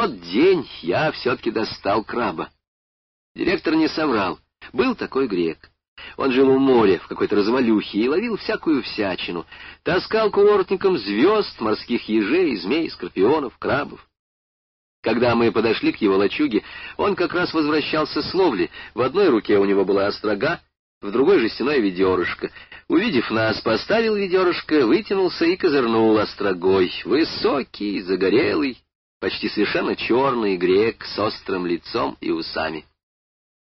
тот день я все-таки достал краба. Директор не соврал. Был такой грек. Он жил у моря в какой-то развалюхе и ловил всякую всячину. Таскал курортникам звезд, морских ежей, змей, скорпионов, крабов. Когда мы подошли к его лачуге, он как раз возвращался с ловли. В одной руке у него была острога, в другой жестяное ведерышко. Увидев нас, поставил ведерышко, вытянулся и козырнул острогой. Высокий, загорелый, почти совершенно черный грек с острым лицом и усами.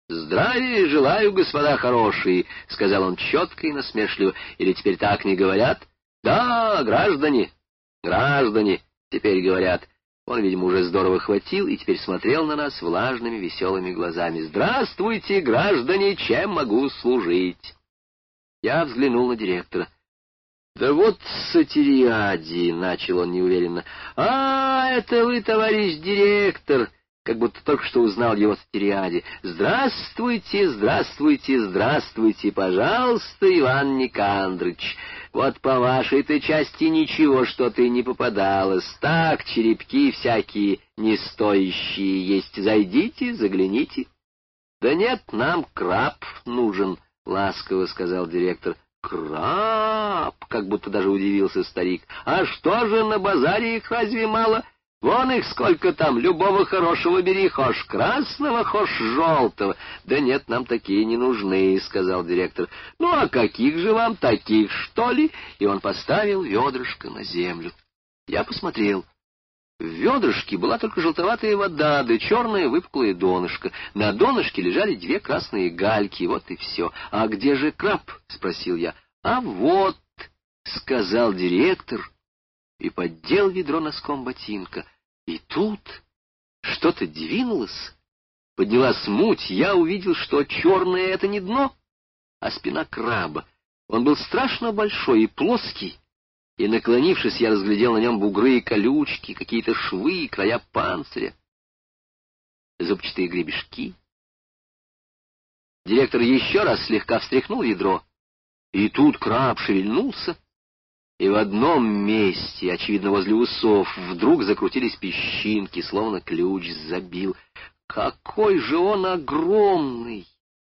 «Здравия желаю, господа хорошие», — сказал он четко и насмешливо. «Или теперь так не говорят?» «Да, граждане, граждане, теперь говорят». Он, видимо, уже здорово хватил и теперь смотрел на нас влажными веселыми глазами. «Здравствуйте, граждане, чем могу служить?» Я взглянул на директора. «Да вот сатириади», — начал он неуверенно. «А, это вы, товарищ директор!» как будто только что узнал его сатириаде. «Здравствуйте, здравствуйте, здравствуйте, пожалуйста, Иван Никандрыч. Вот по вашей-то части ничего что-то не попадалось. Так, черепки всякие не стоящие есть. Зайдите, загляните». «Да нет, нам краб нужен», — ласково сказал директор. «Краб!» — как будто даже удивился старик. «А что же, на базаре их разве мало?» Вон их сколько там, любого хорошего бери, хошь красного, хошь желтого. Да нет, нам такие не нужны, — сказал директор. Ну, а каких же вам таких, что ли? И он поставил ведрышко на землю. Я посмотрел. В ведрышке была только желтоватая вода, да черное выпуклое донышко. На донышке лежали две красные гальки, вот и все. — А где же краб? — спросил я. — А вот, — сказал директор, — и поддел ведро носком ботинка. И тут что-то двинулось, поднялась муть, я увидел, что черное — это не дно, а спина краба. Он был страшно большой и плоский, и, наклонившись, я разглядел на нем бугры и колючки, какие-то швы, края панциря, зубчатые гребешки. Директор еще раз слегка встряхнул ядро, и тут краб шевельнулся, и в одном месте, очевидно, возле усов, вдруг закрутились песчинки, словно ключ забил. Какой же он огромный!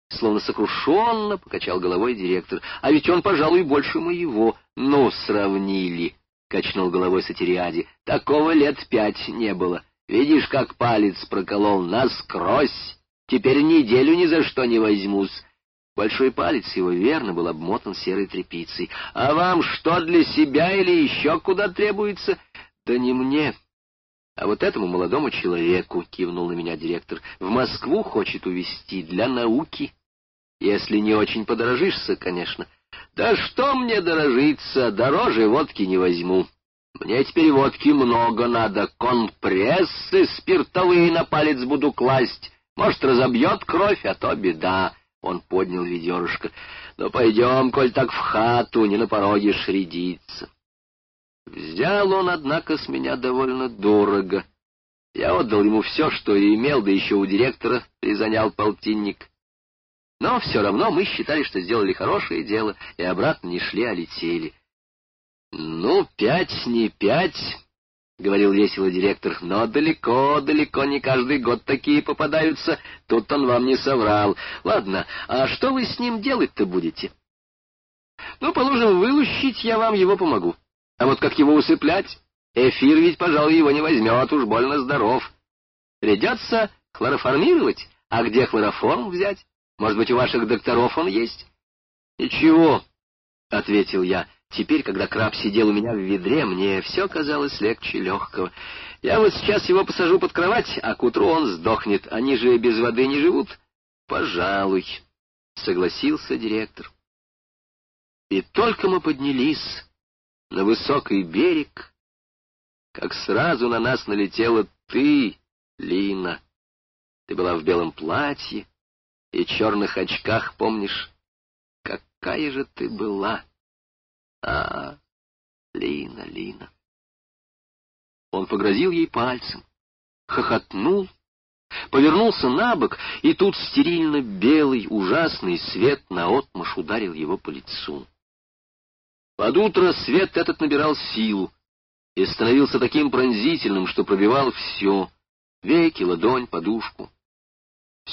Словно сокрушенно покачал головой директор. А ведь он, пожалуй, больше моего. Ну, сравнили, — качнул головой Сатериади. Такого лет пять не было. Видишь, как палец проколол насквозь. Теперь неделю ни за что не возьмусь. Большой палец его верно был обмотан серой тряпицей. «А вам что, для себя или еще куда требуется?» «Да не мне, а вот этому молодому человеку», — кивнул на меня директор, — «в Москву хочет увезти для науки. Если не очень подорожишься, конечно». «Да что мне дорожиться, дороже водки не возьму. Мне теперь водки много надо, компрессы спиртовые на палец буду класть. Может, разобьет кровь, а то беда». Он поднял ведерышко. «Ну, пойдем, коль так в хату, не на пороге шредиться». Взял он, однако, с меня довольно дорого. Я отдал ему все, что имел, да еще у директора призанял полтинник. Но все равно мы считали, что сделали хорошее дело, и обратно не шли, а летели. Ну, пять не пять, — говорил весело директор, — но далеко, далеко не каждый год такие попадаются. Тут он вам не соврал. Ладно, а что вы с ним делать-то будете? Ну, положим, вылущить я вам его помогу. А вот как его усыплять? Эфир ведь, пожалуй, его не возьмет, уж больно здоров. Придется хлороформировать. А где хлороформ взять? Может быть, у ваших докторов он есть? — Ничего, — ответил я. Теперь, когда краб сидел у меня в ведре, мне все казалось легче легкого. Я вот сейчас его посажу под кровать, а к утру он сдохнет. Они же без воды не живут. Пожалуй, — согласился директор. И только мы поднялись на высокий берег, как сразу на нас налетела ты, Лина. Ты была в белом платье и черных очках, помнишь? Какая же ты была! А, Лина, Лина. Он погрозил ей пальцем, хохотнул, повернулся на бок, и тут стерильно белый ужасный свет наотмашь ударил его по лицу. Под утро свет этот набирал силу и становился таким пронзительным, что пробивал все Веки, ладонь, подушку.